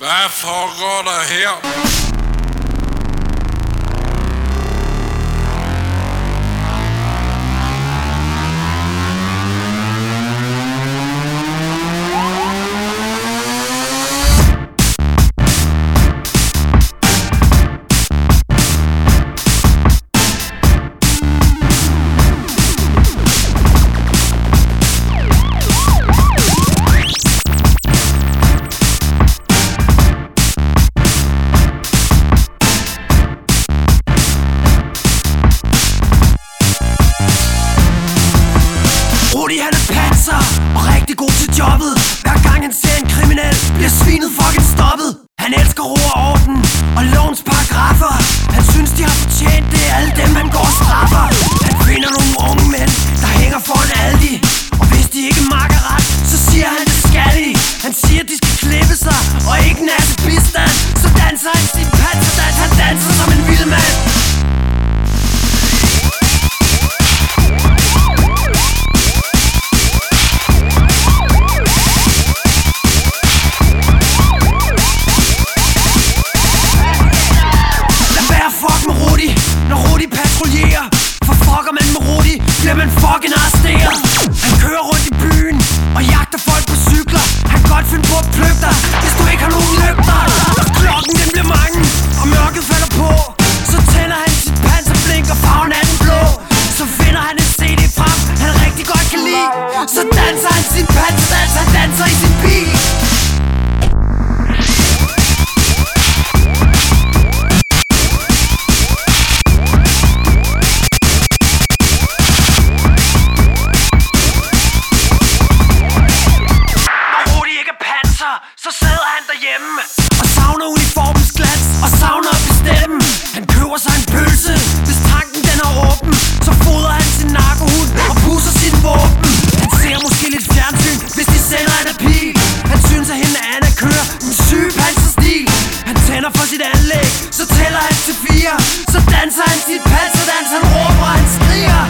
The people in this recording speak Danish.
I forgot to help. God til jobbet. For fucker man med Rudi, bliver man fucking arresteret. Han kører rundt i byen og jagter folk på cykler. Han kan godt finde på at pløbe dig, hvis du ikke har nogen lygter Når klokken den bliver mange, og mørket falder på. Så tænder han sit panserblink og farven er den blå. Så finder han en CD frem, han rigtig godt kan lide. Så danser han sin panserdans, han danser i sin bil. Så sidder han derhjemme Og savner uniformens glans Og savner at bestemme. Han køber sig en pølse Hvis tanken den er åben. Så fodrer han sin narkohund Og pusser sin våben. Han ser måske lidt fjernsyn Hvis de sender en appeal. Han synes at hende Anna kører En syg panserstil. Han tænder for sit anlæg Så tæller han til fire. Så danser han sit pals Så danser han råber og han skriger.